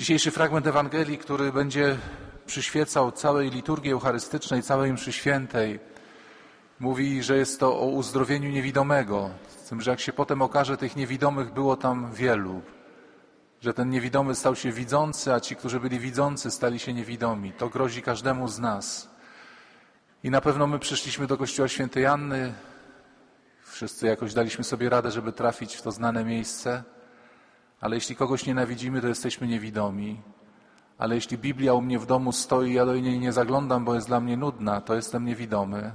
Dzisiejszy fragment Ewangelii, który będzie przyświecał całej liturgii eucharystycznej, całej mszy świętej, mówi, że jest to o uzdrowieniu niewidomego. Z tym, że jak się potem okaże, tych niewidomych było tam wielu. Że ten niewidomy stał się widzący, a ci, którzy byli widzący, stali się niewidomi. To grozi każdemu z nas. I na pewno my przyszliśmy do kościoła świętej Anny. Wszyscy jakoś daliśmy sobie radę, żeby trafić w to znane miejsce. Ale jeśli kogoś nienawidzimy, to jesteśmy niewidomi. Ale jeśli Biblia u mnie w domu stoi, ja do niej nie zaglądam, bo jest dla mnie nudna, to jestem niewidomy.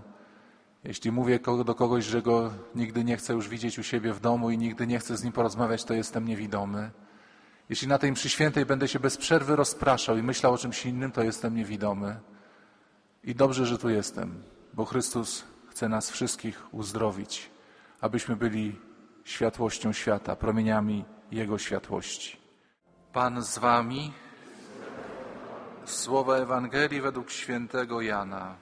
Jeśli mówię do kogoś, że go nigdy nie chcę już widzieć u siebie w domu i nigdy nie chcę z nim porozmawiać, to jestem niewidomy. Jeśli na tej mszy świętej będę się bez przerwy rozpraszał i myślał o czymś innym, to jestem niewidomy. I dobrze, że tu jestem, bo Chrystus chce nas wszystkich uzdrowić, abyśmy byli światłością świata, promieniami Jego światłości. Pan z wami. Słowa Ewangelii według świętego Jana.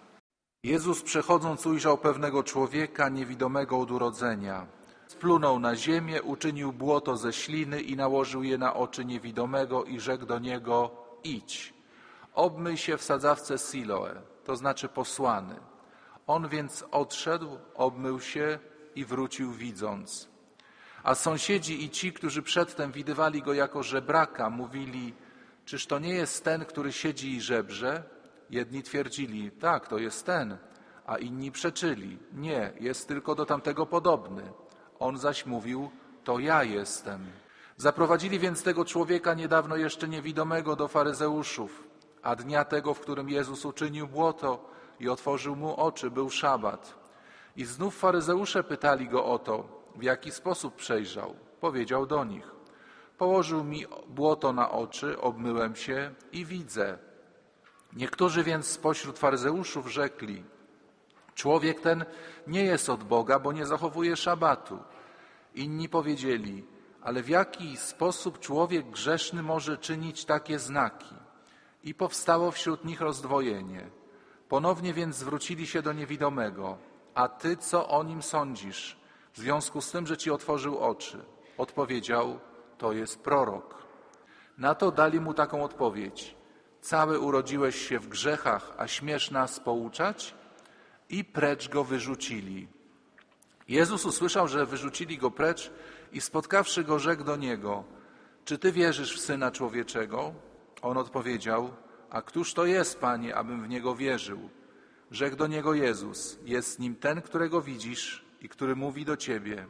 Jezus przechodząc ujrzał pewnego człowieka niewidomego od urodzenia. Splunął na ziemię, uczynił błoto ze śliny i nałożył je na oczy niewidomego i rzekł do niego idź. Obmyj się w sadzawce Siloe, to znaczy posłany. On więc odszedł, obmył się i wrócił widząc. A sąsiedzi i ci, którzy przedtem widywali go jako żebraka, mówili, czyż to nie jest ten, który siedzi i żebrze? Jedni twierdzili, tak, to jest ten, a inni przeczyli, nie, jest tylko do tamtego podobny. On zaś mówił, to ja jestem. Zaprowadzili więc tego człowieka niedawno jeszcze niewidomego do faryzeuszów, a dnia tego, w którym Jezus uczynił błoto i otworzył mu oczy, był szabat. I znów faryzeusze pytali go o to, w jaki sposób przejrzał. Powiedział do nich: Położył mi błoto na oczy, obmyłem się i widzę. Niektórzy więc spośród faryzeuszów rzekli: Człowiek ten nie jest od Boga, bo nie zachowuje szabatu. Inni powiedzieli: Ale w jaki sposób człowiek grzeszny może czynić takie znaki? I powstało wśród nich rozdwojenie. Ponownie więc zwrócili się do niewidomego. A ty co o nim sądzisz? W związku z tym, że ci otworzył oczy. Odpowiedział: To jest prorok. Na to dali mu taką odpowiedź: Cały urodziłeś się w grzechach, a śmiesz nas pouczać? I precz go wyrzucili. Jezus usłyszał, że wyrzucili go precz i spotkawszy go, rzekł do niego: Czy ty wierzysz w syna człowieczego? On odpowiedział: A któż to jest, panie, abym w niego wierzył? Rzekł do niego Jezus: Jest nim ten, którego widzisz i który mówi do ciebie.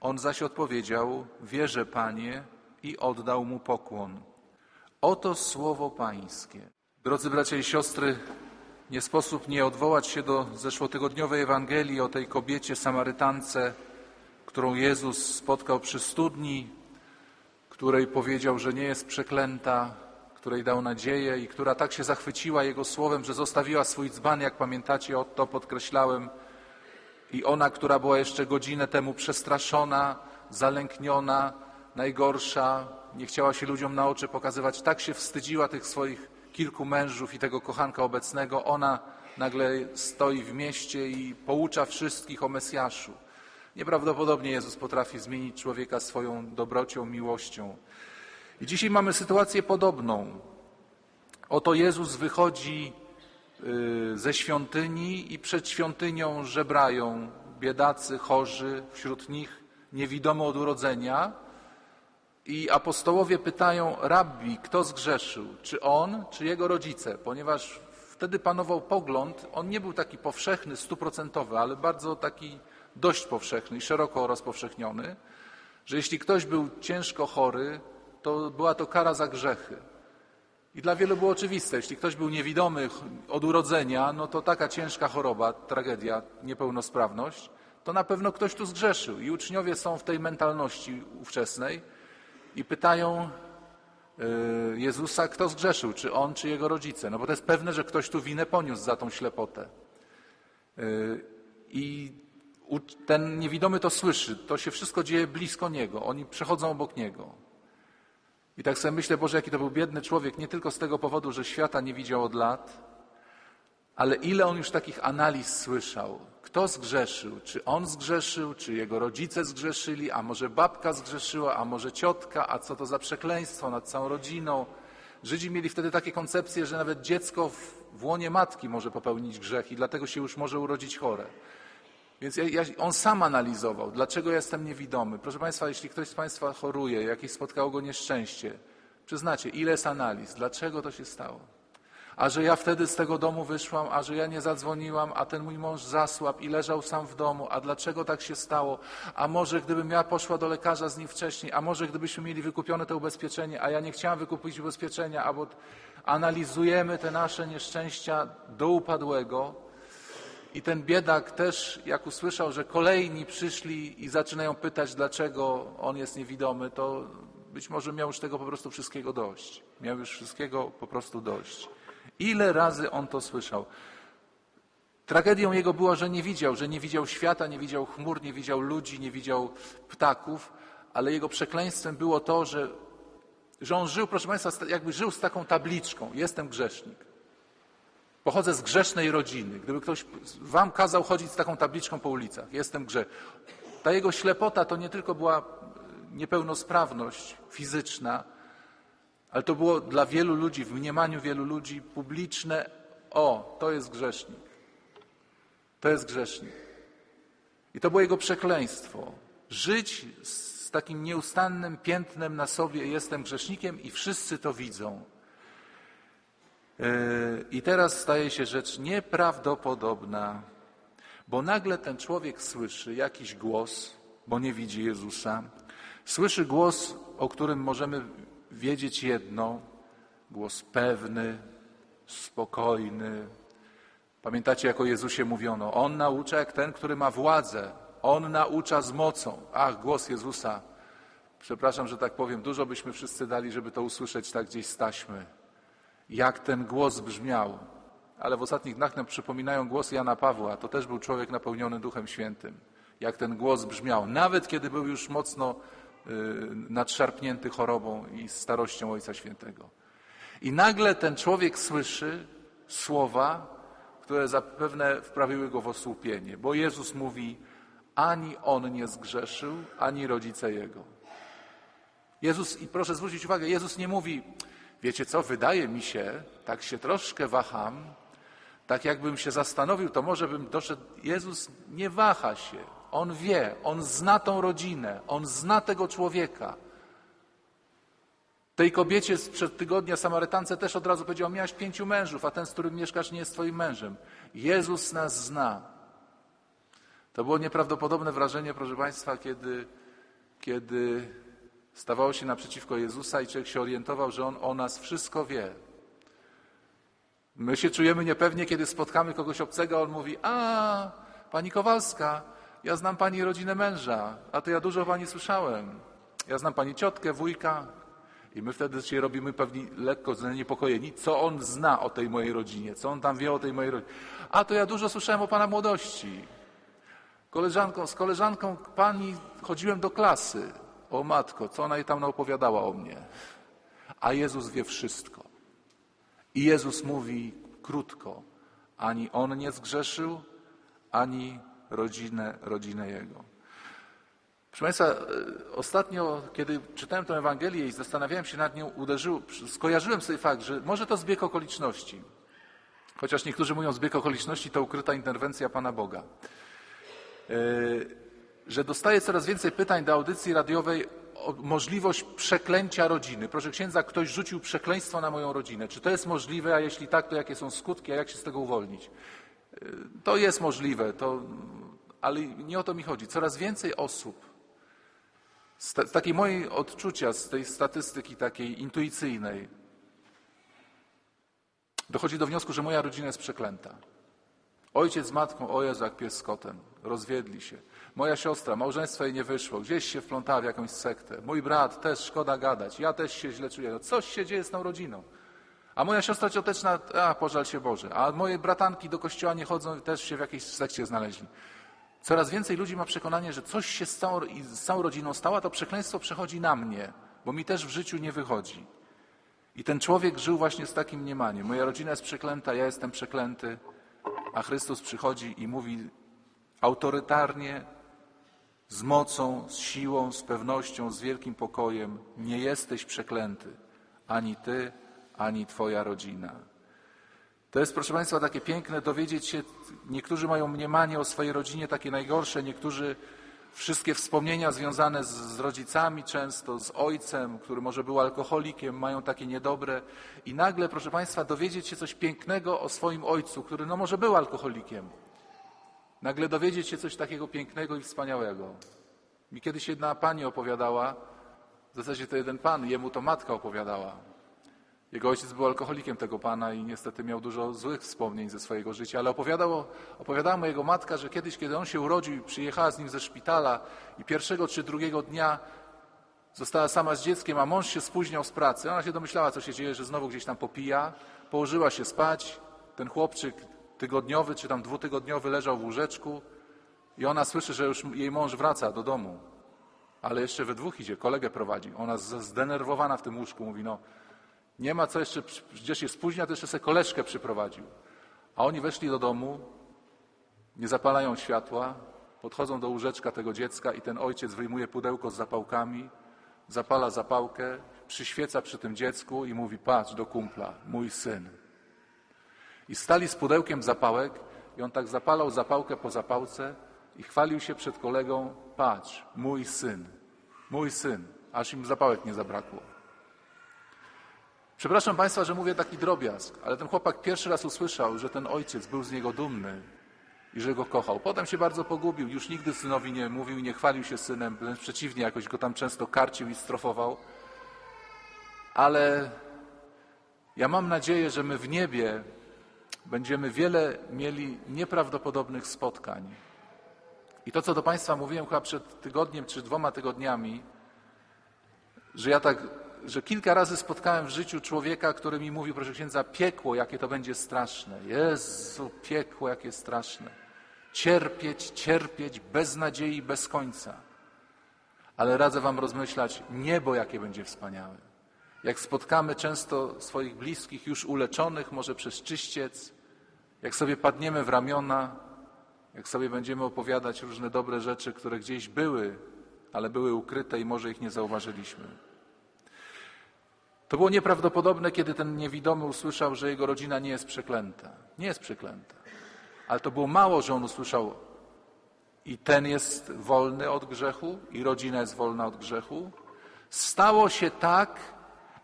On zaś odpowiedział: Wierzę, panie, i oddał mu pokłon. Oto słowo Pańskie. Drodzy bracia i siostry, nie sposób nie odwołać się do zeszłotygodniowej Ewangelii o tej kobiecie Samarytance, którą Jezus spotkał przy studni, której powiedział, że nie jest przeklęta, której dał nadzieję i która tak się zachwyciła Jego słowem, że zostawiła swój dzban, jak pamiętacie, to podkreślałem. I ona, która była jeszcze godzinę temu przestraszona, zalękniona, najgorsza, nie chciała się ludziom na oczy pokazywać, tak się wstydziła tych swoich kilku mężów i tego kochanka obecnego, ona nagle stoi w mieście i poucza wszystkich o Mesjaszu. Nieprawdopodobnie Jezus potrafi zmienić człowieka swoją dobrocią, miłością. I dzisiaj mamy sytuację podobną. Oto Jezus wychodzi ze świątyni i przed świątynią żebrają biedacy, chorzy, wśród nich niewidomy od urodzenia. I apostołowie pytają rabbi, kto zgrzeszył, czy on, czy jego rodzice, ponieważ wtedy panował pogląd, on nie był taki powszechny, stuprocentowy, ale bardzo taki dość powszechny i szeroko rozpowszechniony, że jeśli ktoś był ciężko chory, to była to kara za grzechy. I dla wielu było oczywiste, jeśli ktoś był niewidomy od urodzenia, no to taka ciężka choroba, tragedia, niepełnosprawność, to na pewno ktoś tu zgrzeszył. I uczniowie są w tej mentalności ówczesnej i pytają y, Jezusa, kto zgrzeszył, czy on, czy jego rodzice. No bo to jest pewne, że ktoś tu winę poniósł za tą ślepotę. Y, I ten niewidomy to słyszy, to się wszystko dzieje blisko niego, oni przechodzą obok niego. I tak sobie myślę, Boże, jaki to był biedny człowiek, nie tylko z tego powodu, że świata nie widział od lat, ale ile on już takich analiz słyszał? Kto zgrzeszył? Czy on zgrzeszył? Czy jego rodzice zgrzeszyli? A może babka zgrzeszyła? A może ciotka? A co to za przekleństwo nad całą rodziną? Żydzi mieli wtedy takie koncepcje, że nawet dziecko w, w łonie matki może popełnić grzech i dlatego się już może urodzić chore. Więc ja, ja, on sam analizował, dlaczego jestem niewidomy. Proszę Państwa, jeśli ktoś z Państwa choruje, jakieś spotkało go nieszczęście, przyznacie, ile jest analiz, dlaczego to się stało. A że ja wtedy z tego domu wyszłam, a że ja nie zadzwoniłam, a ten mój mąż zasłabł i leżał sam w domu, a dlaczego tak się stało? A może gdybym ja poszła do lekarza z nim wcześniej, a może gdybyśmy mieli wykupione to ubezpieczenie, a ja nie chciałam wykupić ubezpieczenia, albo analizujemy te nasze nieszczęścia do upadłego, i ten biedak też, jak usłyszał, że kolejni przyszli i zaczynają pytać, dlaczego on jest niewidomy, to być może miał już tego po prostu wszystkiego dość. Miał już wszystkiego po prostu dość. Ile razy on to słyszał? Tragedią jego było, że nie widział, że nie widział świata, nie widział chmur, nie widział ludzi, nie widział ptaków, ale jego przekleństwem było to, że, że on żył, proszę Państwa, jakby żył z taką tabliczką: Jestem grzesznik. Pochodzę z grzesznej rodziny. Gdyby ktoś wam kazał chodzić z taką tabliczką po ulicach, jestem grze. Ta jego ślepota to nie tylko była niepełnosprawność fizyczna, ale to było dla wielu ludzi, w mniemaniu wielu ludzi publiczne, o, to jest grzesznik. To jest grzesznik. I to było jego przekleństwo. Żyć z takim nieustannym piętnem na sobie, jestem grzesznikiem i wszyscy to widzą. I teraz staje się rzecz nieprawdopodobna, bo nagle ten człowiek słyszy jakiś głos, bo nie widzi Jezusa. Słyszy głos, o którym możemy wiedzieć jedno: głos pewny, spokojny. Pamiętacie, jak o Jezusie mówiono? On naucza jak ten, który ma władzę. On naucza z mocą. Ach, głos Jezusa. Przepraszam, że tak powiem, dużo byśmy wszyscy dali, żeby to usłyszeć tak gdzieś z taśmy jak ten głos brzmiał. Ale w ostatnich dniach nam przypominają głos Jana Pawła. To też był człowiek napełniony Duchem Świętym. Jak ten głos brzmiał, nawet kiedy był już mocno y, nadszarpnięty chorobą i starością Ojca Świętego. I nagle ten człowiek słyszy słowa, które zapewne wprawiły go w osłupienie, bo Jezus mówi, ani on nie zgrzeszył, ani rodzice jego. Jezus, i proszę zwrócić uwagę, Jezus nie mówi, Wiecie co, wydaje mi się, tak się troszkę waham, tak jakbym się zastanowił, to może bym doszedł. Jezus nie waha się. On wie, on zna tą rodzinę, on zna tego człowieka. Tej kobiecie sprzed tygodnia Samarytance też od razu powiedział: Miałaś pięciu mężów, a ten, z którym mieszkasz, nie jest twoim mężem. Jezus nas zna. To było nieprawdopodobne wrażenie, proszę Państwa, kiedy, kiedy stawało się naprzeciwko Jezusa i człowiek się orientował, że On o nas wszystko wie. My się czujemy niepewnie, kiedy spotkamy kogoś obcego, a On mówi, a, Pani Kowalska, ja znam Pani rodzinę męża, a to ja dużo o Pani słyszałem. Ja znam Pani ciotkę, wujka. I my wtedy się robimy pewni lekko zaniepokojeni, co On zna o tej mojej rodzinie, co On tam wie o tej mojej rodzinie. A to ja dużo słyszałem o Pana młodości. Koleżanką, z koleżanką Pani chodziłem do klasy. O matko, co ona jej tam opowiadała o mnie? A Jezus wie wszystko. I Jezus mówi krótko, ani on nie zgrzeszył, ani rodzinę, rodzinę jego. Proszę Państwa, e, ostatnio, kiedy czytałem tę Ewangelię i zastanawiałem się nad nią, uderzył, skojarzyłem sobie fakt, że może to zbieg okoliczności. Chociaż niektórzy mówią zbieg okoliczności to ukryta interwencja Pana Boga. E, że dostaję coraz więcej pytań do audycji radiowej o możliwość przeklęcia rodziny. Proszę księdza, ktoś rzucił przekleństwo na moją rodzinę. Czy to jest możliwe, a jeśli tak, to jakie są skutki, a jak się z tego uwolnić? Y, to jest możliwe, to, ale nie o to mi chodzi. Coraz więcej osób, z, z takiej mojej odczucia, z tej statystyki takiej intuicyjnej, dochodzi do wniosku, że moja rodzina jest przeklęta. Ojciec z matką, o Jezu, jak pies z kotem, rozwiedli się. Moja siostra, małżeństwo jej nie wyszło, gdzieś się wplątała w jakąś sektę. Mój brat też, szkoda gadać, ja też się źle czuję. No, coś się dzieje z tą rodziną. A moja siostra cioteczna, a pożal się Boże. A moje bratanki do kościoła nie chodzą, też się w jakiejś sekcie znaleźli. Coraz więcej ludzi ma przekonanie, że coś się z całą, z całą rodziną stało, a to przekleństwo przechodzi na mnie, bo mi też w życiu nie wychodzi. I ten człowiek żył właśnie z takim mniemaniem. Moja rodzina jest przeklęta, ja jestem przeklęty, a Chrystus przychodzi i mówi autorytarnie, z mocą, z siłą, z pewnością, z wielkim pokojem: Nie jesteś przeklęty, ani ty, ani Twoja rodzina. To jest, proszę Państwa, takie piękne dowiedzieć się, niektórzy mają mniemanie o swojej rodzinie takie najgorsze, niektórzy wszystkie wspomnienia związane z, z rodzicami często, z ojcem, który może był alkoholikiem, mają takie niedobre i nagle, proszę Państwa, dowiedzieć się coś pięknego o swoim ojcu, który no może był alkoholikiem. Nagle dowiedzieć się coś takiego pięknego i wspaniałego. Mi kiedyś jedna pani opowiadała, w zasadzie to jeden pan, jemu to matka opowiadała. Jego ojciec był alkoholikiem tego pana i niestety miał dużo złych wspomnień ze swojego życia, ale opowiadał, opowiadała mu jego matka, że kiedyś, kiedy on się urodził i przyjechała z nim ze szpitala i pierwszego czy drugiego dnia została sama z dzieckiem, a mąż się spóźniał z pracy. Ona się domyślała, co się dzieje, że znowu gdzieś tam popija, położyła się spać, ten chłopczyk tygodniowy czy tam dwutygodniowy leżał w łóżeczku i ona słyszy, że już jej mąż wraca do domu, ale jeszcze we dwóch idzie, kolegę prowadzi. Ona zdenerwowana w tym łóżku mówi, no nie ma co jeszcze, gdzieś się spóźnia, to jeszcze sobie koleżkę przyprowadził. A oni weszli do domu, nie zapalają światła, podchodzą do łóżeczka tego dziecka i ten ojciec wyjmuje pudełko z zapałkami, zapala zapałkę, przyświeca przy tym dziecku i mówi, patrz do kumpla, mój syn. I stali z pudełkiem zapałek i on tak zapalał zapałkę po zapałce i chwalił się przed kolegą, patrz, mój syn, mój syn, aż im zapałek nie zabrakło. Przepraszam Państwa, że mówię taki drobiazg, ale ten chłopak pierwszy raz usłyszał, że ten ojciec był z niego dumny i że go kochał. Potem się bardzo pogubił, już nigdy synowi nie mówił i nie chwalił się synem, wręcz przeciwnie, jakoś go tam często karcił i strofował. Ale ja mam nadzieję, że my w niebie będziemy wiele mieli nieprawdopodobnych spotkań. I to, co do Państwa mówiłem chyba przed tygodniem czy dwoma tygodniami, że ja tak, że kilka razy spotkałem w życiu człowieka, który mi mówił, proszę księdza, piekło, jakie to będzie straszne. Jezu, piekło, jakie straszne. Cierpieć, cierpieć, bez nadziei, bez końca. Ale radzę Wam rozmyślać, niebo, jakie będzie wspaniałe. Jak spotkamy często swoich bliskich, już uleczonych, może przez czyściec, jak sobie padniemy w ramiona, jak sobie będziemy opowiadać różne dobre rzeczy, które gdzieś były, ale były ukryte i może ich nie zauważyliśmy. To było nieprawdopodobne, kiedy ten niewidomy usłyszał, że jego rodzina nie jest przeklęta. Nie jest przeklęta. Ale to było mało, że on usłyszał i ten jest wolny od grzechu, i rodzina jest wolna od grzechu. Stało się tak,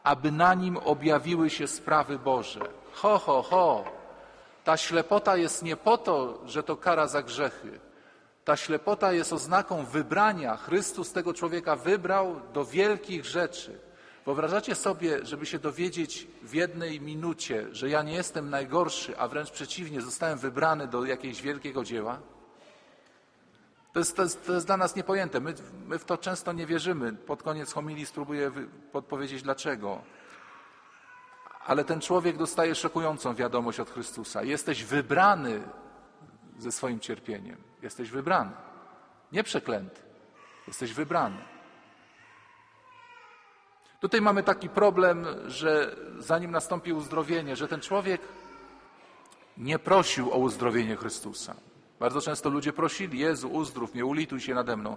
aby na nim objawiły się sprawy Boże. Ho, ho, ho! Ta ślepota jest nie po to, że to kara za grzechy. Ta ślepota jest oznaką wybrania. Chrystus tego człowieka wybrał do wielkich rzeczy. Wyobrażacie sobie, żeby się dowiedzieć w jednej minucie, że ja nie jestem najgorszy, a wręcz przeciwnie, zostałem wybrany do jakiegoś wielkiego dzieła? To jest, to jest, to jest dla nas niepojęte. My, my w to często nie wierzymy. Pod koniec homilii spróbuję podpowiedzieć dlaczego. Ale ten człowiek dostaje szokującą wiadomość od Chrystusa. Jesteś wybrany ze swoim cierpieniem. Jesteś wybrany. Nie przeklęty. Jesteś wybrany. Tutaj mamy taki problem, że zanim nastąpi uzdrowienie, że ten człowiek nie prosił o uzdrowienie Chrystusa. Bardzo często ludzie prosili, Jezu, uzdrów mnie, ulituj się nade mną.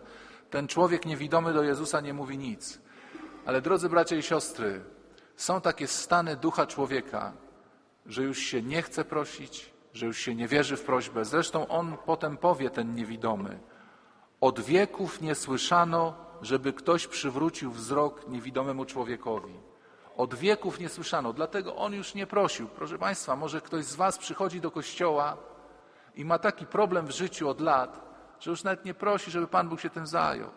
Ten człowiek niewidomy do Jezusa nie mówi nic. Ale drodzy bracia i siostry, są takie stany ducha człowieka, że już się nie chce prosić, że już się nie wierzy w prośbę. Zresztą on potem powie, ten niewidomy, od wieków nie słyszano, żeby ktoś przywrócił wzrok niewidomemu człowiekowi. Od wieków nie słyszano, dlatego on już nie prosił. Proszę Państwa, może ktoś z Was przychodzi do kościoła i ma taki problem w życiu od lat, że już nawet nie prosi, żeby Pan Bóg się tym zajął.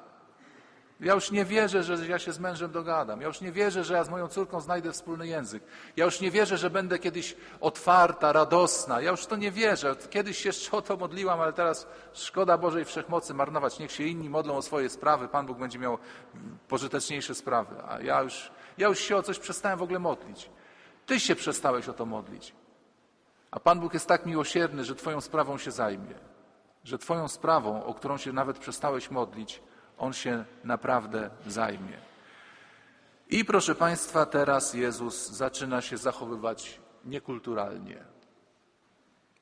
Ja już nie wierzę, że ja się z mężem dogadam. Ja już nie wierzę, że ja z moją córką znajdę wspólny język. Ja już nie wierzę, że będę kiedyś otwarta, radosna. Ja już to nie wierzę. Kiedyś się jeszcze o to modliłam, ale teraz szkoda Bożej Wszechmocy marnować. Niech się inni modlą o swoje sprawy. Pan Bóg będzie miał pożyteczniejsze sprawy. A ja już, ja już się o coś przestałem w ogóle modlić. Ty się przestałeś o to modlić. A Pan Bóg jest tak miłosierny, że Twoją sprawą się zajmie. Że Twoją sprawą, o którą się nawet przestałeś modlić, On się naprawdę zajmie. I proszę Państwa, teraz Jezus zaczyna się zachowywać niekulturalnie.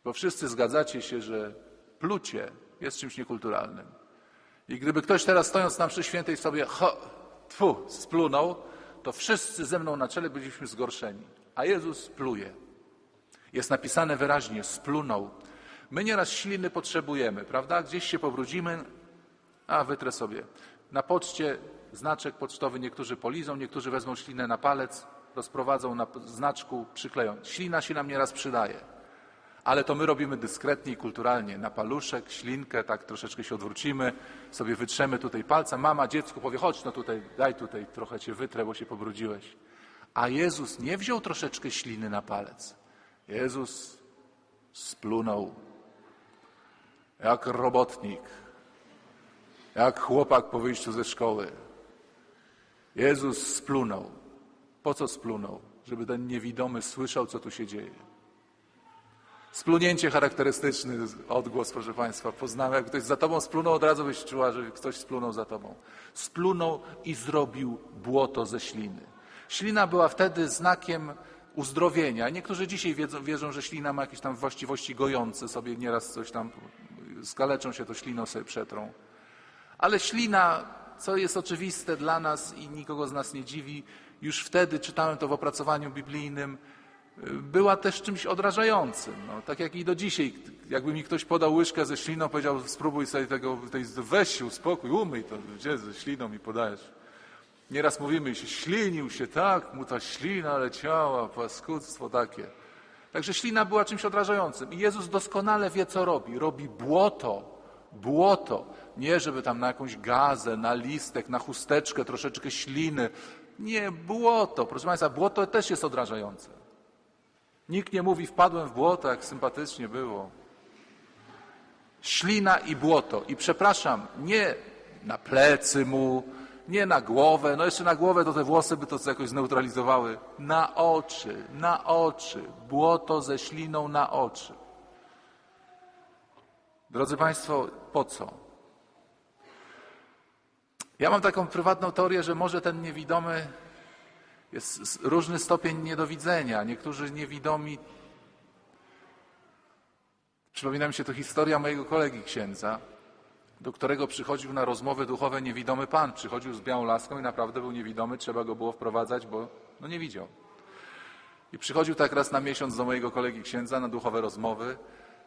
Bo wszyscy zgadzacie się, że plucie jest czymś niekulturalnym. I gdyby ktoś teraz stojąc na mszy świętej sobie ho, tfu, splunął, to wszyscy ze mną na czele byliśmy zgorszeni. A Jezus pluje. Jest napisane wyraźnie, splunął. My nieraz śliny potrzebujemy, prawda? Gdzieś się pobrudzimy, a wytrę sobie. Na poczcie znaczek pocztowy niektórzy polizą, niektórzy wezmą ślinę na palec, rozprowadzą na znaczku, przykleją. Ślina się nam nieraz przydaje. Ale to my robimy dyskretnie i kulturalnie. Na paluszek, ślinkę, tak troszeczkę się odwrócimy, sobie wytrzemy tutaj palca. Mama dziecku powie, chodź no tutaj, daj tutaj, trochę cię wytrę, bo się pobrudziłeś. A Jezus nie wziął troszeczkę śliny na palec. Jezus splunął jak robotnik, jak chłopak po wyjściu ze szkoły. Jezus splunął. Po co splunął? Żeby ten niewidomy słyszał, co tu się dzieje. Splunięcie charakterystyczny odgłos, proszę Państwa. Poznałem, jak ktoś za tobą splunął, od razu byś czuła, że ktoś splunął za tobą. Splunął i zrobił błoto ze śliny. Ślina była wtedy znakiem uzdrowienia. Niektórzy dzisiaj wiedzą, wierzą, że ślina ma jakieś tam właściwości gojące, sobie nieraz coś tam skaleczą się, to śliną sobie przetrą. Ale ślina, co jest oczywiste dla nas i nikogo z nas nie dziwi, już wtedy czytałem to w opracowaniu biblijnym, była też czymś odrażającym. No, tak jak i do dzisiaj. Jakby mi ktoś podał łyżkę ze śliną, powiedział spróbuj sobie tego, tej, weź się, uspokój, umyj to, gdzie ze śliną mi podajesz. Nieraz mówimy, się ślinił się, tak, mu ta ślina leciała, paskudztwo takie. Także ślina była czymś odrażającym. I Jezus doskonale wie, co robi. Robi błoto, błoto. Nie, żeby tam na jakąś gazę, na listek, na chusteczkę, troszeczkę śliny. Nie, błoto. Proszę Państwa, błoto też jest odrażające. Nikt nie mówi, wpadłem w błoto, jak sympatycznie było. Ślina i błoto. I przepraszam, nie na plecy mu, nie na głowę, no jeszcze na głowę to te włosy by to jakoś zneutralizowały. Na oczy, na oczy. Błoto ze śliną na oczy. Drodzy Państwo, po co? Ja mam taką prywatną teorię, że może ten niewidomy jest różny stopień niedowidzenia. Niektórzy niewidomi. Przypomina mi się to historia mojego kolegi księdza, do którego przychodził na rozmowy duchowe niewidomy pan. Przychodził z białą laską i naprawdę był niewidomy, trzeba go było wprowadzać, bo no nie widział. I przychodził tak raz na miesiąc do mojego kolegi księdza na duchowe rozmowy.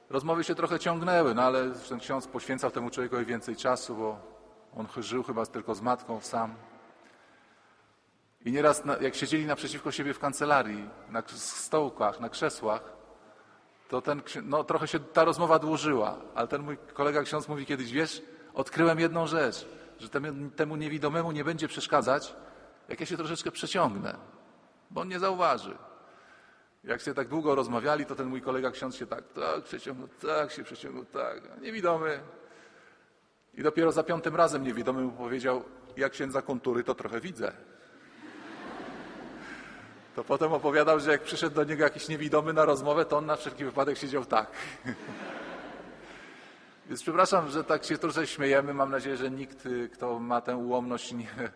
Rozmowy się trochę ciągnęły, no ale ten ksiądz poświęcał temu człowiekowi więcej czasu, bo on żył chyba tylko z matką sam. I nieraz, jak siedzieli naprzeciwko siebie w kancelarii, na stołkach, na krzesłach, to ten, no trochę się ta rozmowa dłużyła, ale ten mój kolega ksiądz mówi kiedyś, wiesz, odkryłem jedną rzecz, że temu, temu niewidomemu nie będzie przeszkadzać, jak ja się troszeczkę przeciągnę, bo on nie zauważy. Jak się tak długo rozmawiali, to ten mój kolega ksiądz się tak, tak przeciągnął, tak się przeciągnął, tak, a niewidomy. I dopiero za piątym razem niewidomy mu powiedział, jak księdza kontury, to trochę widzę. To potem opowiadał, że jak przyszedł do niego jakiś niewidomy na rozmowę, to on na wszelki wypadek siedział tak. Więc przepraszam, że tak się troszkę śmiejemy. Mam nadzieję, że nikt, y, kto ma tę ułomność, nie,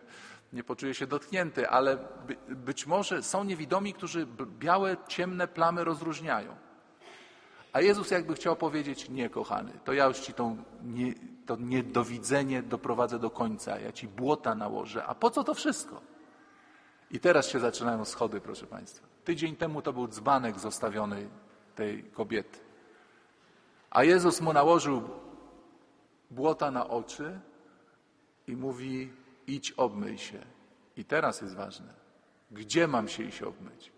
nie poczuje się dotknięty, ale by, być może są niewidomi, którzy białe, ciemne plamy rozróżniają. A Jezus jakby chciał powiedzieć, nie kochany, to ja już ci tą nie, to niedowidzenie doprowadzę do końca, ja ci błota nałożę. A po co to wszystko? I teraz się zaczynają schody, proszę Państwa. Tydzień temu to był dzbanek zostawiony tej kobiety. A Jezus mu nałożył błota na oczy i mówi: idź, obmyj się. I teraz jest ważne. Gdzie mam się iść obmyć?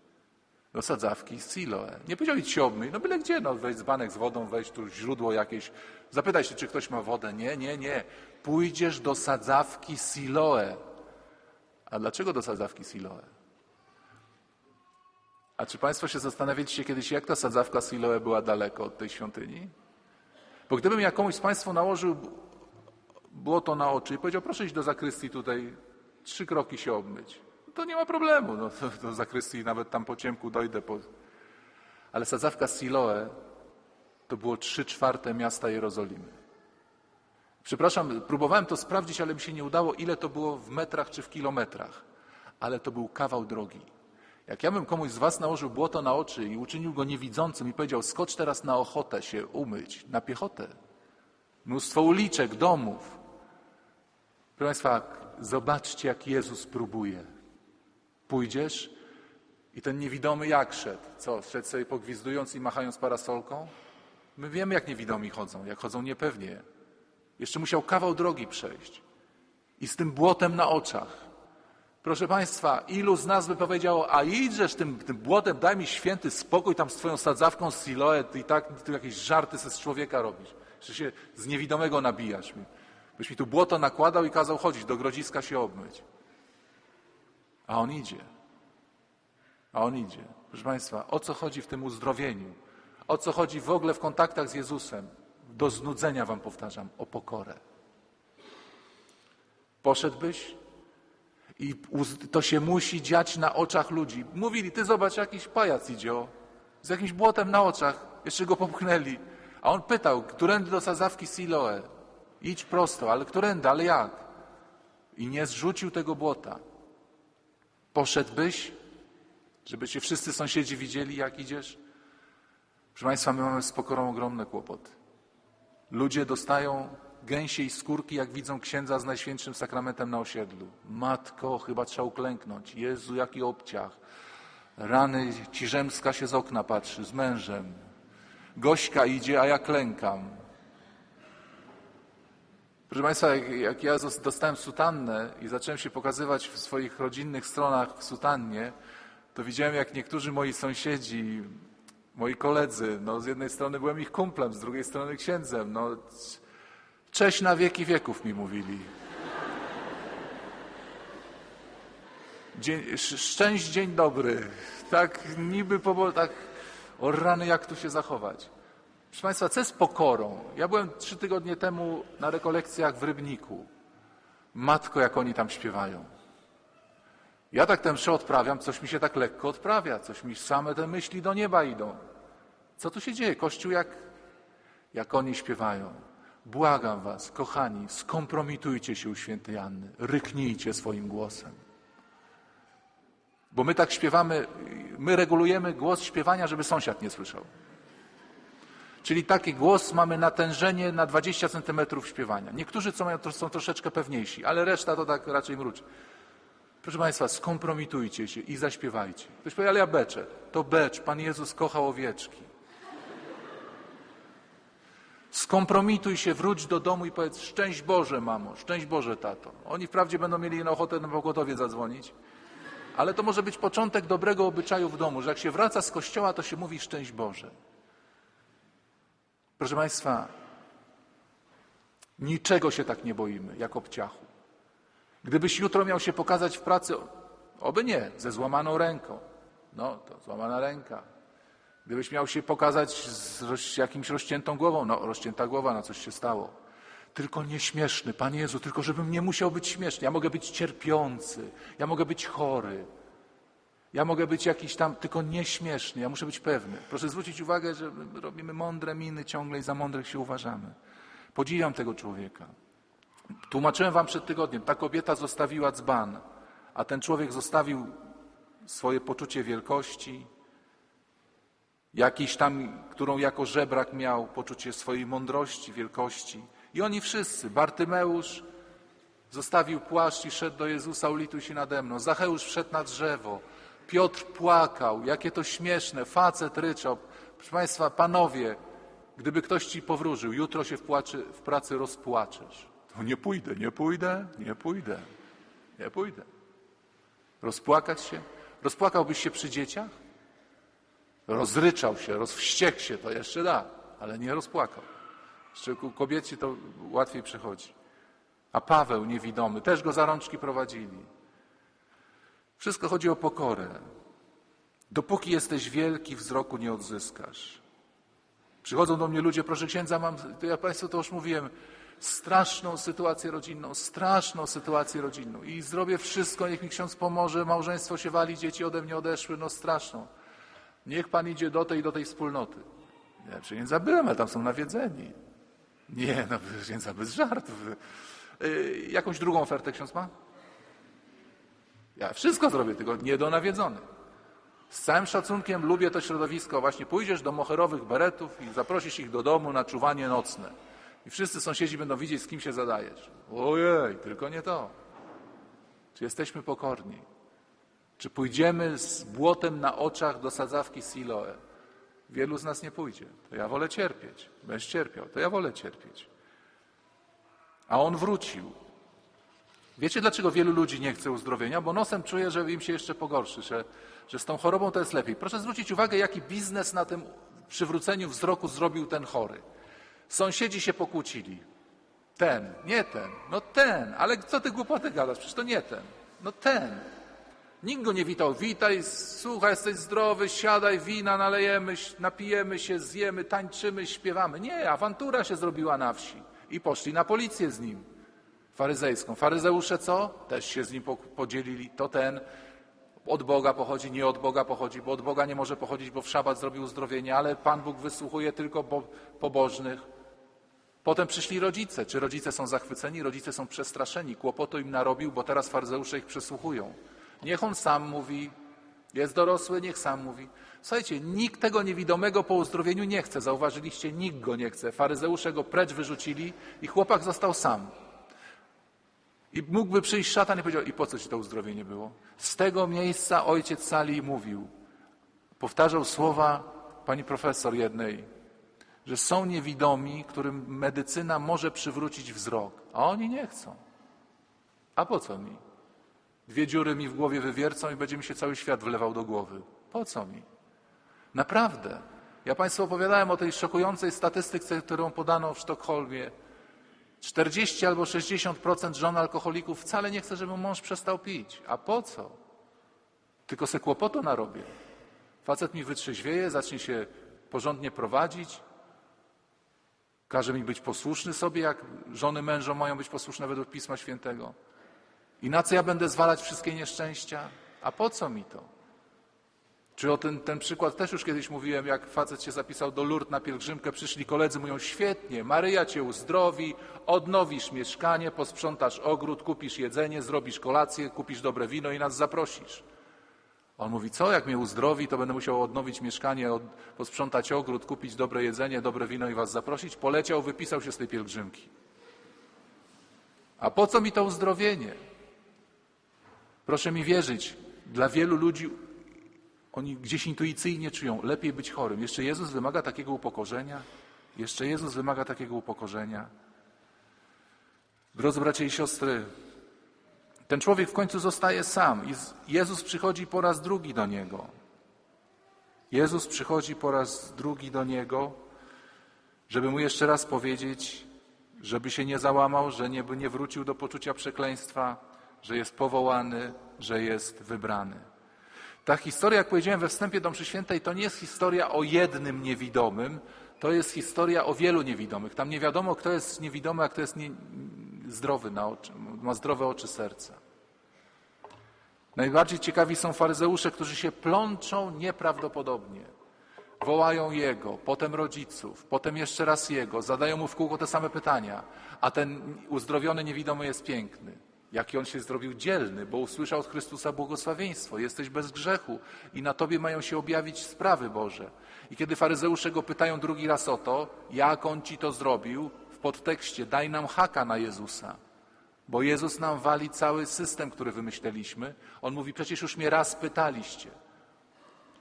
Do sadzawki z Siloe. Nie powiedział idź się obmyj, no byle gdzie, no weź dzbanek z wodą, weź tu źródło jakieś. Zapytaj się, czy ktoś ma wodę. Nie, nie, nie. Pójdziesz do sadzawki Siloe. A dlaczego do sadzawki Siloe? A czy Państwo się zastanawialiście kiedyś, jak ta sadzawka Siloe była daleko od tej świątyni? Bo gdybym ja komuś z Państwa nałożył błoto na oczy i powiedział, proszę iść do zakrystii tutaj, trzy kroki się obmyć, to nie ma problemu. No, do, do zakrystii nawet tam po ciemku dojdę. Po... Ale sadzawka Siloe to było trzy czwarte miasta Jerozolimy. Przepraszam, próbowałem to sprawdzić, ale mi się nie udało, ile to było w metrach czy w kilometrach. Ale to był kawał drogi. Jak ja bym komuś z was nałożył błoto na oczy i uczynił go niewidzącym i powiedział, skocz teraz na ochotę się umyć, na piechotę. Mnóstwo uliczek, domów. Proszę Państwa, zobaczcie, jak Jezus próbuje. Pójdziesz i ten niewidomy jak szedł? Co, szedł sobie pogwizdując i machając parasolką? My wiemy, jak niewidomi chodzą, jak chodzą niepewnie. Jeszcze musiał kawał drogi przejść. I z tym błotem na oczach. Proszę Państwa, ilu z nas by powiedziało, a idżesz tym, tym błotem, daj mi święty spokój tam z Twoją sadzawką z siloet i tak tu jakieś żarty ze z człowieka robisz. Że się z niewidomego nabijasz. Byś mi tu błoto nakładał i kazał chodzić, do grodziska się obmyć. A on idzie. A on idzie. Proszę Państwa, o co chodzi w tym uzdrowieniu? O co chodzi w ogóle w kontaktach z Jezusem? Do znudzenia Wam powtarzam, o pokorę. Poszedłbyś i to się musi dziać na oczach ludzi. Mówili, ty zobacz, jakiś pajac idzie o, z jakimś błotem na oczach. Jeszcze go popchnęli. A on pytał, którędy do sadzawki Siloe? Idź prosto, ale którędy, ale jak? I nie zrzucił tego błota. Poszedłbyś, żeby cię wszyscy sąsiedzi widzieli, jak idziesz? Proszę Państwa, my mamy z pokorą ogromne kłopoty. Ludzie dostają gęsiej skórki, jak widzą księdza z Najświętszym Sakramentem na osiedlu. Matko, chyba trzeba uklęknąć. Jezu, jaki obciach. Rany, Ciżemska się z okna patrzy, z mężem. Gośka idzie, a ja klękam. Proszę Państwa, jak, jak ja dostałem sutannę i zacząłem się pokazywać w swoich rodzinnych stronach w sutannie, to widziałem, jak niektórzy moi sąsiedzi, moi koledzy, no z jednej strony byłem ich kumplem, z drugiej strony księdzem, no cześć na wieki wieków mi mówili. Dzień, sz- szczęść, dzień dobry. Tak niby powoli, tak o rany, jak tu się zachować. Proszę Państwa, co jest pokorą? Ja byłem trzy tygodnie temu na rekolekcjach w Rybniku. Matko, jak oni tam śpiewają. Ja tak tę mszę odprawiam, coś mi się tak lekko odprawia, coś mi same te myśli do nieba idą. Co tu się dzieje? Kościół jak, jak oni śpiewają. Błagam was, kochani, skompromitujcie się u świętej Anny, ryknijcie swoim głosem. Bo my tak śpiewamy, my regulujemy głos śpiewania, żeby sąsiad nie słyszał. Czyli taki głos mamy natężenie na 20 centymetrów śpiewania. Niektórzy co mają, to są troszeczkę pewniejsi, ale reszta to tak raczej mruczy. Proszę Państwa, skompromitujcie się i zaśpiewajcie. Ktoś powie, ale ja beczę. To becz, Pan Jezus kochał owieczki. Skompromituj się, wróć do domu i powiedz szczęść Boże, mamo, szczęść Boże, tato. Oni wprawdzie będą mieli ochotę na pogotowie zadzwonić, ale to może być początek dobrego obyczaju w domu, że jak się wraca z kościoła, to się mówi szczęść Boże. Proszę Państwa, niczego się tak nie boimy, jak obciachu. Gdybyś jutro miał się pokazać w pracy, oby nie, ze złamaną ręką, no to złamana ręka. Gdybyś miał się pokazać z jakimś rozciętą głową, no rozcięta głowa, na coś się stało. Tylko nieśmieszny, Panie Jezu, tylko żebym nie musiał być śmieszny. Ja mogę być cierpiący, ja mogę być chory, ja mogę być jakiś tam, tylko nieśmieszny, ja muszę być pewny. Proszę zwrócić uwagę, że my robimy mądre miny ciągle i za mądrych się uważamy. Podziwiam tego człowieka. Tłumaczyłem wam przed tygodniem, ta kobieta zostawiła dzban, a ten człowiek zostawił swoje poczucie wielkości, jakiś tam, którą jako żebrak miał, poczucie swojej mądrości, wielkości. I oni wszyscy, Bartymeusz zostawił płaszcz i szedł do Jezusa, ulituj się nade mną. Zacheusz wszedł na drzewo. Piotr płakał, jakie to śmieszne, facet ryczał. Proszę Państwa, panowie, gdyby ktoś ci powróżył, jutro się w, płaczy, w pracy rozpłaczesz. To nie pójdę, nie pójdę, nie pójdę, nie pójdę. Rozpłakać się? Rozpłakałbyś się przy dzieciach? Rozryczał się, rozwściekł się, to jeszcze da, ale nie rozpłakał. Jeszcze ku kobiecie to łatwiej przychodzi. A Paweł niewidomy, też go za rączki prowadzili. Wszystko chodzi o pokorę. Dopóki jesteś wielki, wzroku nie odzyskasz. Przychodzą do mnie ludzie, proszę księdza, mam, to ja Państwu to już mówiłem, straszną sytuację rodzinną, straszną sytuację rodzinną i zrobię wszystko, niech mi ksiądz pomoże, małżeństwo się wali, dzieci ode mnie odeszły, no straszną. Niech Pan idzie do tej do tej wspólnoty. Ja księdza byłem, ale tam są nawiedzeni. Nie, no księdza bez żartów. Yy, jakąś drugą ofertę ksiądz ma? Ja wszystko zrobię, tylko nie do nawiedzonych. Z całym szacunkiem lubię to środowisko. Właśnie pójdziesz do moherowych beretów i zaprosisz ich do domu na czuwanie nocne. I wszyscy sąsiedzi będą widzieć, z kim się zadajesz. Ojej, tylko nie to. Czy jesteśmy pokorni? Czy pójdziemy z błotem na oczach do sadzawki Siloe? Wielu z nas nie pójdzie. To ja wolę cierpieć. Będziesz cierpiał. To ja wolę cierpieć. A on wrócił. Wiecie, dlaczego wielu ludzi nie chce uzdrowienia? Bo nosem czuje, że im się jeszcze pogorszy, że, że z tą chorobą to jest lepiej. Proszę zwrócić uwagę, jaki biznes na tym przywróceniu wzroku zrobił ten chory. Sąsiedzi się pokłócili. Ten, nie ten, no ten, ale co ty głupoty gadasz? Przecież to nie ten, no ten. Nikt go nie witał. Witaj, słuchaj, jesteś zdrowy, siadaj, wina nalejemy, napijemy się, zjemy, tańczymy, śpiewamy. Nie, awantura się zrobiła na wsi. I poszli na policję z nim, faryzejską. Faryzeusze co? Też się z nim po- podzielili. To ten od Boga pochodzi, nie od Boga pochodzi, bo od Boga nie może pochodzić, bo w szabat zrobił uzdrowienie, ale Pan Bóg wysłuchuje tylko bo, pobożnych. Potem przyszli rodzice. Czy rodzice są zachwyceni? Rodzice są przestraszeni. Kłopotu im narobił, bo teraz faryzeusze ich przesłuchują. Niech on sam mówi. Jest dorosły, niech sam mówi. Słuchajcie, nikt tego niewidomego po uzdrowieniu nie chce. Zauważyliście, nikt go nie chce. Faryzeusze go precz wyrzucili i chłopak został sam. I mógłby przyjść szatan i powiedział, i po co ci to uzdrowienie było? Z tego miejsca ojciec sali mówił, powtarzał słowa pani profesor jednej, że są niewidomi, którym medycyna może przywrócić wzrok, a oni nie chcą. A po co mi? Dwie dziury mi w głowie wywiercą i będzie mi się cały świat wlewał do głowy. Po co mi? Naprawdę. Ja Państwu opowiadałem o tej szokującej statystyce, którą podano w Sztokholmie. 40 albo 60% żon alkoholików wcale nie chce, żeby mąż przestał pić. A po co? Tylko se kłopotu narobię. Facet mi wytrzeźwieje, zacznie się porządnie prowadzić, każe mi być posłuszny sobie, jak żony mężom mają być posłuszne według Pisma Świętego. I na co ja będę zwalać wszystkie nieszczęścia? A po co mi to? Czy o ten, ten przykład też już kiedyś mówiłem, jak facet się zapisał do Lourdes na pielgrzymkę, przyszli koledzy, mówią, świetnie, Maryja cię uzdrowi, odnowisz mieszkanie, posprzątasz ogród, kupisz jedzenie, zrobisz kolację, kupisz dobre wino i nas zaprosisz. On mówi, co, jak mnie uzdrowi, to będę musiał odnowić mieszkanie, od, posprzątać ogród, kupić dobre jedzenie, dobre wino i was zaprosić. Poleciał, wypisał się z tej pielgrzymki. A po co mi to uzdrowienie? Proszę mi wierzyć, dla wielu ludzi oni gdzieś intuicyjnie czują, lepiej być chorym. Jeszcze Jezus wymaga takiego upokorzenia? Jeszcze Jezus wymaga takiego upokorzenia? Drodzy bracia i siostry, ten człowiek w końcu zostaje sam i Jezus przychodzi po raz drugi do niego. Jezus przychodzi po raz drugi do niego, żeby mu jeszcze raz powiedzieć, żeby się nie załamał, że nie, nie wrócił do poczucia przekleństwa, że jest powołany, że jest wybrany. Ta historia, jak powiedziałem we wstępie do mszy świętej, to nie jest historia o jednym niewidomym, to jest historia o wielu niewidomych. Tam nie wiadomo, kto jest niewidomy, a kto jest nie, zdrowy na oczy, ma zdrowe oczy serca. Najbardziej ciekawi są faryzeusze, którzy się plączą nieprawdopodobnie. Wołają Jego, potem rodziców, potem jeszcze raz Jego, zadają Mu w kółko te same pytania, a ten uzdrowiony niewidomy jest piękny. Jaki on się zrobił dzielny, bo usłyszał od Chrystusa błogosławieństwo. Jesteś bez grzechu i na tobie mają się objawić sprawy Boże. I kiedy faryzeusze go pytają drugi raz o to, jak on ci to zrobił, w podtekście daj nam haka na Jezusa. Bo Jezus nam wali cały system, który wymyśleliśmy. On mówi, przecież już mnie raz pytaliście.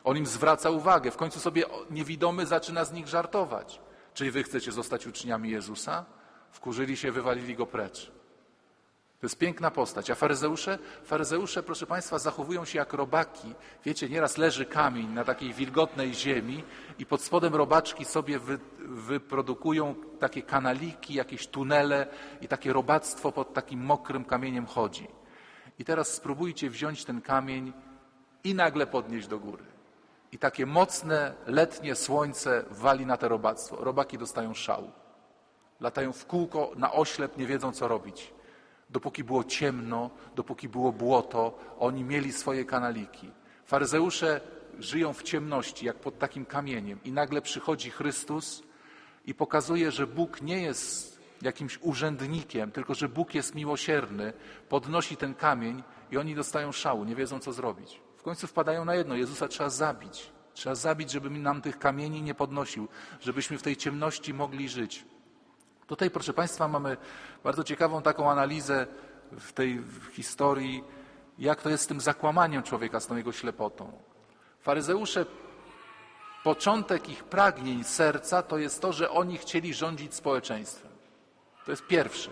On im zwraca uwagę. W końcu sobie niewidomy zaczyna z nich żartować. Czyli wy chcecie zostać uczniami Jezusa? Wkurzyli się, wywalili go precz. To jest piękna postać. A faryzeusze? Faryzeusze, proszę Państwa, zachowują się jak robaki. Wiecie, nieraz leży kamień na takiej wilgotnej ziemi i pod spodem robaczki sobie wy, wyprodukują takie kanaliki, jakieś tunele i takie robactwo pod takim mokrym kamieniem chodzi. I teraz spróbujcie wziąć ten kamień i nagle podnieść do góry. I takie mocne, letnie słońce wali na te robactwo. Robaki dostają szału. Latają w kółko na oślep, nie wiedzą co robić. Dopóki było ciemno, dopóki było błoto, oni mieli swoje kanaliki. Faryzeusze żyją w ciemności, jak pod takim kamieniem, i nagle przychodzi Chrystus i pokazuje, że Bóg nie jest jakimś urzędnikiem, tylko że Bóg jest miłosierny, podnosi ten kamień i oni dostają szału, nie wiedzą co zrobić. W końcu wpadają na jedno: Jezusa trzeba zabić. Trzeba zabić, żeby nam tych kamieni nie podnosił, żebyśmy w tej ciemności mogli żyć. Tutaj, proszę Państwa, mamy bardzo ciekawą taką analizę w tej historii, jak to jest z tym zakłamaniem człowieka, z tą jego ślepotą. Faryzeusze, początek ich pragnień serca to jest to, że oni chcieli rządzić społeczeństwem. To jest pierwsze.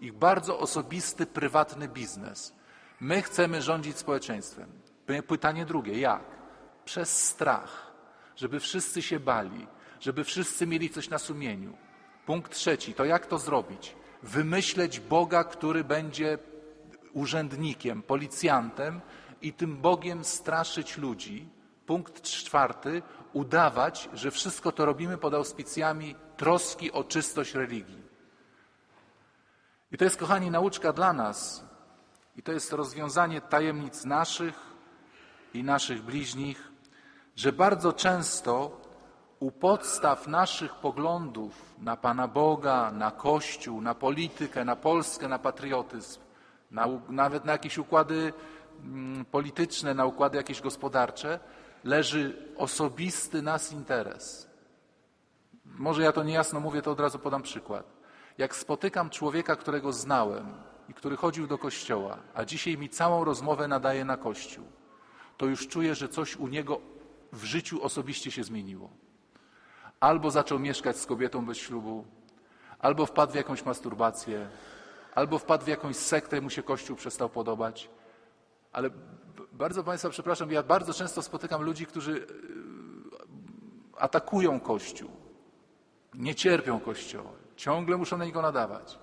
Ich bardzo osobisty, prywatny biznes. My chcemy rządzić społeczeństwem. Pytanie drugie, jak? Przez strach, żeby wszyscy się bali, żeby wszyscy mieli coś na sumieniu. Punkt trzeci, to jak to zrobić? Wymyśleć Boga, który będzie urzędnikiem, policjantem i tym Bogiem straszyć ludzi. Punkt czwarty, udawać, że wszystko to robimy pod auspicjami troski o czystość religii. I to jest, kochani, nauczka dla nas. I to jest rozwiązanie tajemnic naszych i naszych bliźnich, że bardzo często u podstaw naszych poglądów na Pana Boga, na Kościół, na politykę, na Polskę, na patriotyzm, na, nawet na jakieś układy mm, polityczne, na układy jakieś gospodarcze, leży osobisty nas interes. Może ja to niejasno mówię, to od razu podam przykład. Jak spotykam człowieka, którego znałem i który chodził do kościoła, a dzisiaj mi całą rozmowę nadaje na kościół, to już czuję, że coś u niego w życiu osobiście się zmieniło. Albo zaczął mieszkać z kobietą bez ślubu, albo wpadł w jakąś masturbację, albo wpadł w jakąś sektę, mu się kościół przestał podobać. Ale bardzo Państwa przepraszam, ja bardzo często spotykam ludzi, którzy yy, atakują kościół, nie cierpią kościoła, ciągle muszą na niego nadawać.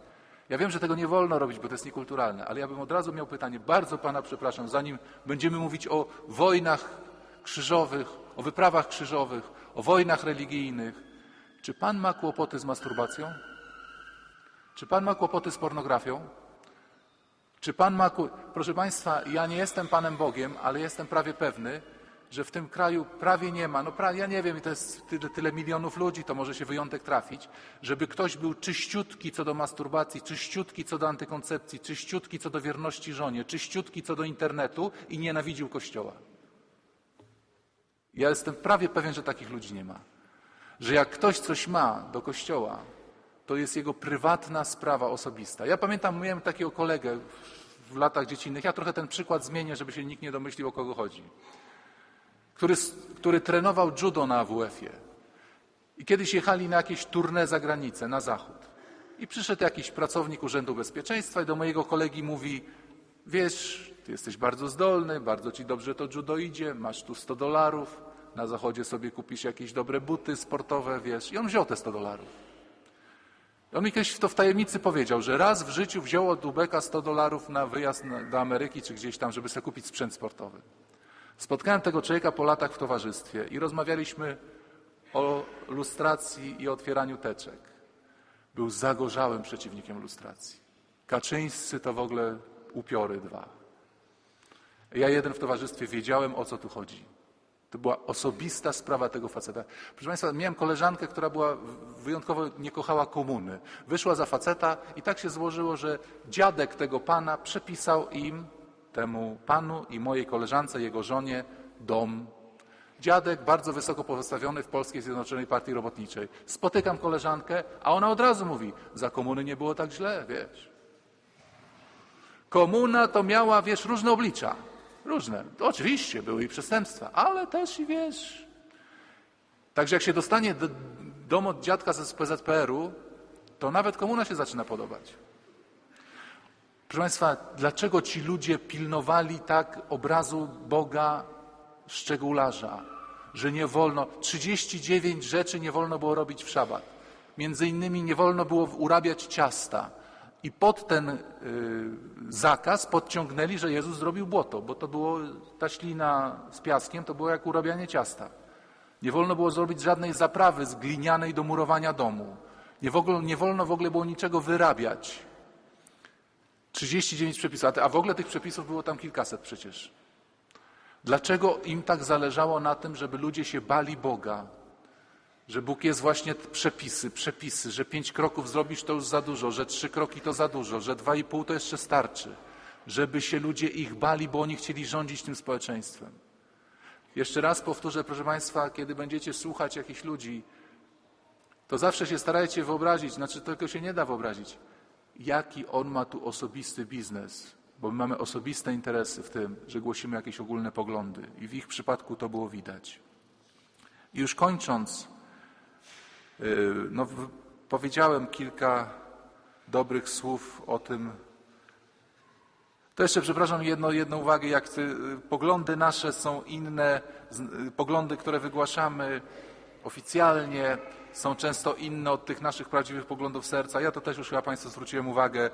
Ja wiem, że tego nie wolno robić, bo to jest niekulturalne, ale ja bym od razu miał pytanie, bardzo Pana przepraszam, zanim będziemy mówić o wojnach krzyżowych, o wyprawach krzyżowych, o wojnach religijnych. Czy Pan ma kłopoty z masturbacją? Czy Pan ma kłopoty z pornografią? Czy Pan ma. Proszę Państwa, ja nie jestem Panem Bogiem, ale jestem prawie pewny, że w tym kraju prawie nie ma, no ja nie wiem, i to jest tyle, tyle milionów ludzi, to może się wyjątek trafić, żeby ktoś był czyściutki co do masturbacji, czyściutki co do antykoncepcji, czyściutki co do wierności żonie, czyściutki co do internetu i nienawidził Kościoła. Ja jestem prawie pewien, że takich ludzi nie ma. Że jak ktoś coś ma do kościoła, to jest jego prywatna sprawa osobista. Ja pamiętam, miałem takiego kolegę w latach dziecinnych, ja trochę ten przykład zmienię, żeby się nikt nie domyślił, o kogo chodzi, który, który trenował judo na AWF-ie. I kiedyś jechali na jakieś tournée za granicę, na zachód. I przyszedł jakiś pracownik Urzędu Bezpieczeństwa i do mojego kolegi mówi, wiesz, ty jesteś bardzo zdolny, bardzo ci dobrze to judo idzie, masz tu 100 dolarów, na zachodzie sobie kupisz jakieś dobre buty sportowe, wiesz. I on wziął te 100 dolarów. On mi kiedyś to w tajemnicy powiedział, że raz w życiu wziął od Ubeka 100 dolarów na wyjazd do Ameryki czy gdzieś tam, żeby sobie kupić sprzęt sportowy. Spotkałem tego człowieka po latach w towarzystwie i rozmawialiśmy o lustracji i otwieraniu teczek. Był zagorzałym przeciwnikiem lustracji. Kaczyńscy to w ogóle upiory dwa. Ja jeden w towarzystwie wiedziałem, o co tu chodzi. To była osobista sprawa tego faceta. Proszę Państwa, miałem koleżankę, która była wyjątkowo nie kochała komuny. Wyszła za faceta i tak się złożyło, że dziadek tego pana przepisał im, temu panu i mojej koleżance, jego żonie, dom. Dziadek bardzo wysoko postawiony w Polskiej Zjednoczonej Partii Robotniczej. Spotykam koleżankę, a ona od razu mówi, za komuny nie było tak źle, wiesz. Komuna to miała, wiesz, różne oblicza. Różne. Oczywiście były i przestępstwa, ale też i wiesz. Także jak się dostanie do, dom od dziadka z PZPR-u, to nawet komuna się zaczyna podobać. Proszę Państwa, dlaczego ci ludzie pilnowali tak obrazu Boga szczególarza, że nie wolno, 39 rzeczy nie wolno było robić w szabat. Między innymi nie wolno było urabiać ciasta. I pod ten y, zakaz podciągnęli, że Jezus zrobił błoto, bo to było ta ślina z piaskiem, to było jak urabianie ciasta. Nie wolno było zrobić żadnej zaprawy z glinianej do murowania domu. Nie, w ogóle, nie wolno w ogóle było niczego wyrabiać. 39 przepisów, a w ogóle tych przepisów było tam kilkaset przecież. Dlaczego im tak zależało na tym, żeby ludzie się bali Boga? Że Bóg jest właśnie przepisy, przepisy, że pięć kroków zrobisz to już za dużo, że trzy kroki to za dużo, że dwa i pół to jeszcze starczy. Żeby się ludzie ich bali, bo oni chcieli rządzić tym społeczeństwem. Jeszcze raz powtórzę, proszę Państwa, kiedy będziecie słuchać jakichś ludzi, to zawsze się starajcie wyobrazić, znaczy tego się nie da wyobrazić, jaki on ma tu osobisty biznes. bo my mamy osobiste interesy w tym, że głosimy jakieś ogólne poglądy i w ich przypadku to było widać. I już kończąc, no, w- powiedziałem kilka dobrych słów o tym. To jeszcze, przepraszam, jedno, jedną uwagę, jak ty, y, poglądy nasze są inne, y, poglądy, które wygłaszamy oficjalnie, są często inne od tych naszych prawdziwych poglądów serca. Ja to też już chyba Państwu zwróciłem uwagę.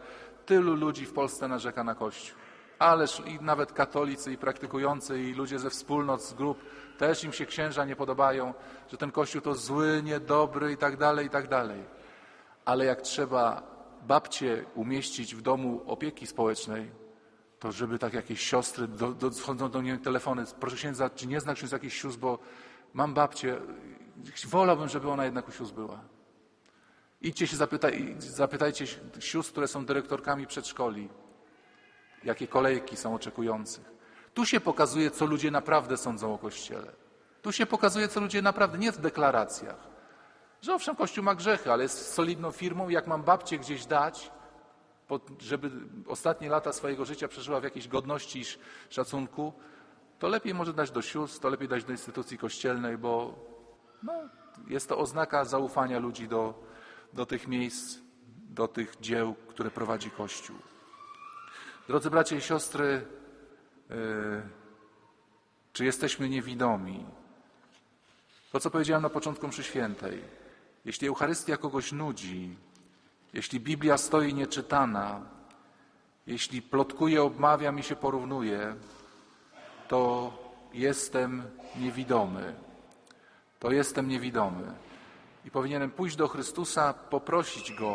Tylu ludzi w Polsce narzeka na Kościół. Ależ i nawet katolicy, i praktykujący, i ludzie ze wspólnot, z grup, też im się księża nie podobają, że ten Kościół to zły, niedobry i tak dalej, i tak dalej. Ale jak trzeba babcie umieścić w domu opieki społecznej, to żeby tak jakieś siostry, do, do, wchodzą do mnie telefony, proszę księdza, czy nie zna ksiądz jakichś sióstr, bo mam babcię, wolałbym, żeby ona jednak u sióstr była. Idźcie się zapytaj, zapytajcie sióstr, które są dyrektorkami przedszkoli, jakie kolejki są oczekujących. Tu się pokazuje, co ludzie naprawdę sądzą o Kościele. Tu się pokazuje, co ludzie naprawdę, nie w deklaracjach. Że owszem, Kościół ma grzechy, ale jest solidną firmą. Jak mam babcię gdzieś dać, żeby ostatnie lata swojego życia przeżyła w jakiejś godności i sz- szacunku, to lepiej może dać do sióstr, to lepiej dać do instytucji kościelnej, bo no, jest to oznaka zaufania ludzi do, do tych miejsc, do tych dzieł, które prowadzi Kościół. Drodzy bracia i siostry, yy, czy jesteśmy niewidomi? To, co powiedziałem na początku mszy świętej. Jeśli Eucharystia kogoś nudzi, jeśli Biblia stoi nieczytana, jeśli plotkuje, obmawiam i się porównuje, to jestem niewidomy. To jestem niewidomy. I powinienem pójść do Chrystusa, poprosić Go,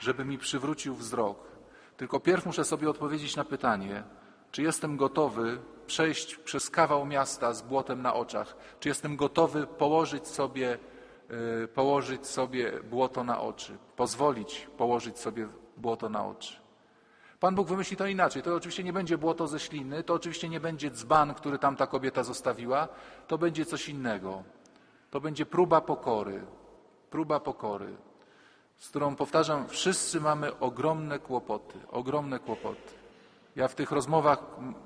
żeby mi przywrócił wzrok. Tylko pierw muszę sobie odpowiedzieć na pytanie, czy jestem gotowy przejść przez kawał miasta z błotem na oczach? Czy jestem gotowy położyć sobie, y, położyć sobie błoto na oczy? Pozwolić położyć sobie błoto na oczy? Pan Bóg wymyśli to inaczej. To oczywiście nie będzie błoto ze śliny, to oczywiście nie będzie dzban, który tam ta kobieta zostawiła, to będzie coś innego. To będzie próba pokory. Próba pokory, z którą powtarzam, wszyscy mamy ogromne kłopoty, ogromne kłopoty. Ja w tych rozmowach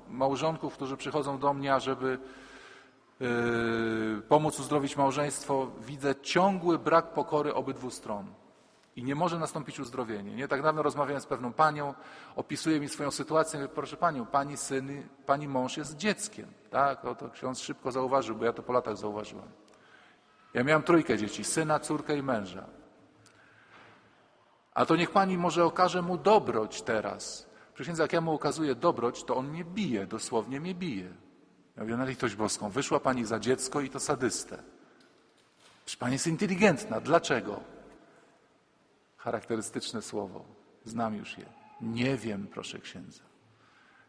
małżonków, którzy przychodzą do mnie, żeby yy, pomóc uzdrowić małżeństwo, widzę ciągły brak pokory obydwu stron. I nie może nastąpić uzdrowienie. Nie tak dawno rozmawiałem z pewną panią, opisuje mi swoją sytuację. Mówię, proszę panią, pani syn, pani mąż jest dzieckiem. Tak, o to ksiądz szybko zauważył, bo ja to po latach zauważyłem. Ja miałem trójkę dzieci, syna, córkę i męża. A to niech pani może okaże mu dobroć teraz. Księdza, jak ja mu okazuję dobroć, to on mnie bije, dosłownie mnie bije. Ja mówię, na litość boską, wyszła pani za dziecko i to sadystę. Przecież pani jest inteligentna, dlaczego? Charakterystyczne słowo, znam już je. Nie wiem, proszę księdza.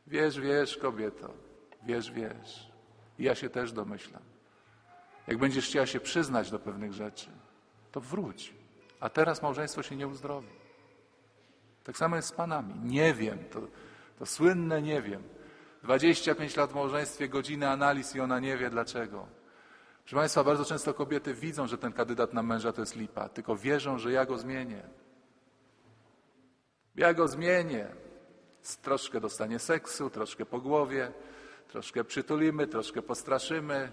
Wiesz, wiesz, kobieto, wiesz, wiesz. I ja się też domyślam. Jak będziesz chciała się przyznać do pewnych rzeczy, to wróć. A teraz małżeństwo się nie uzdrowi. Tak samo jest z panami. Nie wiem, to, to słynne nie wiem. 25 lat w małżeństwie, godziny analiz i ona nie wie dlaczego. Proszę Państwa, bardzo często kobiety widzą, że ten kandydat na męża to jest lipa, tylko wierzą, że ja go zmienię. Ja go zmienię. Troszkę dostanie seksu, troszkę po głowie, troszkę przytulimy, troszkę postraszymy.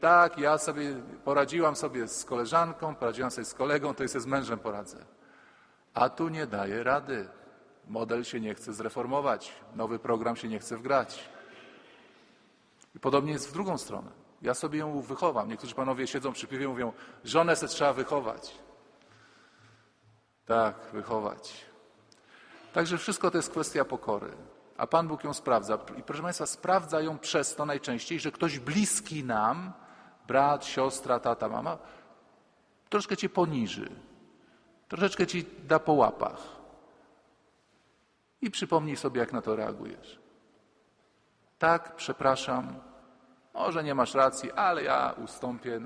Tak, ja sobie poradziłam sobie z koleżanką, poradziłam sobie z kolegą, to i sobie z mężem poradzę. A tu nie daje rady. Model się nie chce zreformować, nowy program się nie chce wgrać. I podobnie jest w drugą stronę. Ja sobie ją wychowam. Niektórzy panowie siedzą przy piwie i mówią, żonę se trzeba wychować. Tak, wychować. Także wszystko to jest kwestia pokory. A Pan Bóg ją sprawdza. I proszę Państwa, sprawdza ją przez to najczęściej, że ktoś bliski nam, brat, siostra, tata, mama, troszkę cię poniży. Troszeczkę ci da po łapach. I przypomnij sobie, jak na to reagujesz. Tak, przepraszam, może nie masz racji, ale ja ustąpię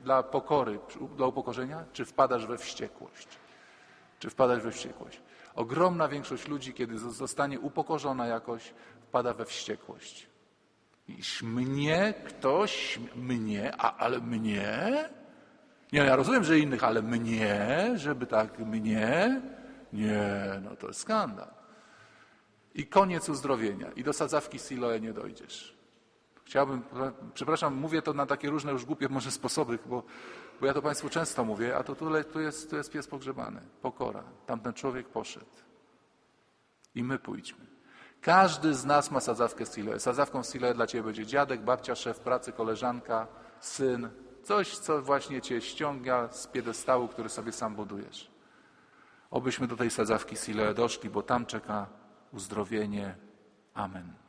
dla pokory, dla upokorzenia, czy wpadasz we wściekłość? Czy wpadasz we wściekłość? Ogromna większość ludzi, kiedy zo- zostanie upokorzona jakoś, wpada we wściekłość. Iż mnie ktoś, mnie, a, ale mnie? Nie, ja rozumiem, że innych, ale mnie, żeby tak mnie? Nie, no to jest skandal. I koniec uzdrowienia. I do sadzawki Siloe nie dojdziesz. Chciałbym, przepraszam, mówię to na takie różne już głupie może sposoby, bo, bo ja to Państwu często mówię, a to tu, tu, jest, tu jest pies pogrzebany. Pokora. Tamten człowiek poszedł. I my pójdźmy. Każdy z nas ma sadzawkę Siloe. Sadzawką Siloe dla Ciebie będzie dziadek, babcia, szef pracy, koleżanka, syn. Coś, co właśnie Cię ściąga z piedestału, który sobie sam budujesz. Obyśmy do tej sadzawki Siloe doszli, bo tam czeka uzdrowienie. Amen.